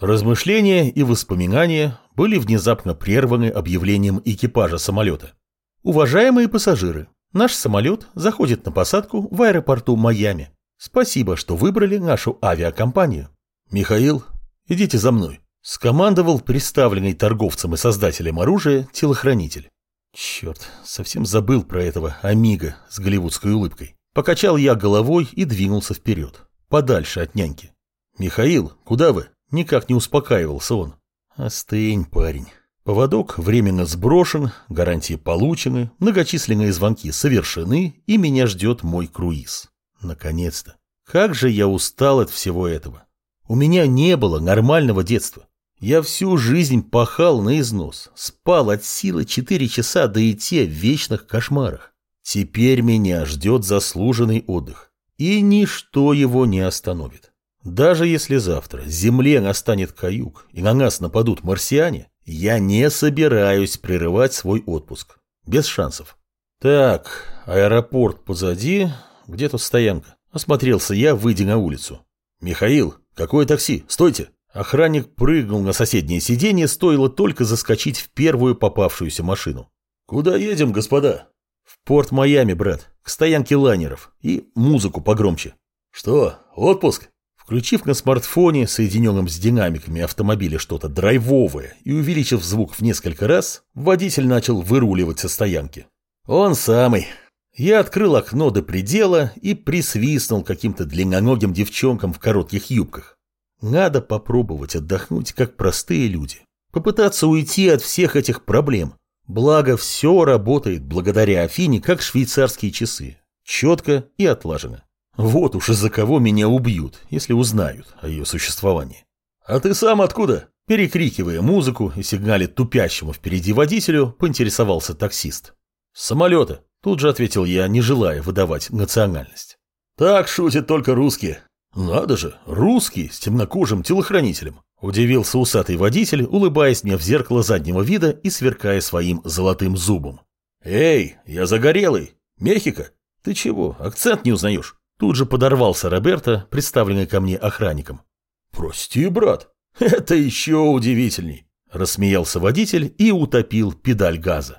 Размышления и воспоминания были внезапно прерваны объявлением экипажа самолета. Уважаемые пассажиры, наш самолет заходит на посадку в аэропорту Майами. Спасибо, что выбрали нашу авиакомпанию. Михаил, идите за мной. Скомандовал представленный торговцем и создателем оружия телохранитель. Черт, совсем забыл про этого Амиго с голливудской улыбкой. Покачал я головой и двинулся вперед, подальше от няньки. «Михаил, куда вы?» Никак не успокаивался он. Остынь, парень. Поводок временно сброшен, гарантии получены, многочисленные звонки совершены, и меня ждет мой круиз. Наконец-то. Как же я устал от всего этого. У меня не было нормального детства. Я всю жизнь пахал на износ, спал от силы четыре часа до и те в вечных кошмарах. Теперь меня ждет заслуженный отдых, и ничто его не остановит. Даже если завтра Земле настанет каюк и на нас нападут марсиане, я не собираюсь прерывать свой отпуск. Без шансов. Так, аэропорт позади, где тут стоянка? Осмотрелся я, выйдя на улицу. Михаил, какое такси? Стойте! Охранник прыгнул на соседнее сиденье, стоило только заскочить в первую попавшуюся машину. Куда едем, господа? В порт Майами, брат, к стоянке лайнеров. И музыку погромче. Что, отпуск? Включив на смартфоне, соединенном с динамиками автомобиля, что-то драйвовое и увеличив звук в несколько раз, водитель начал выруливать со стоянки. Он самый. Я открыл окно до предела и присвистнул каким-то длинноногим девчонкам в коротких юбках. Надо попробовать отдохнуть, как простые люди. Попытаться уйти от всех этих проблем. Благо, все работает благодаря Афине, как швейцарские часы. Четко и отлажено. Вот уж из-за кого меня убьют, если узнают о ее существовании. «А ты сам откуда?» Перекрикивая музыку и сигнале тупящему впереди водителю, поинтересовался таксист. «С самолета», — тут же ответил я, не желая выдавать национальность. «Так шутят только русские». «Надо же, русский с темнокожим телохранителем», — удивился усатый водитель, улыбаясь мне в зеркало заднего вида и сверкая своим золотым зубом. «Эй, я загорелый! Мехико! Ты чего, акцент не узнаешь?» Тут же подорвался Роберто, представленный ко мне охранником. «Прости, брат, это еще удивительней», – рассмеялся водитель и утопил педаль газа.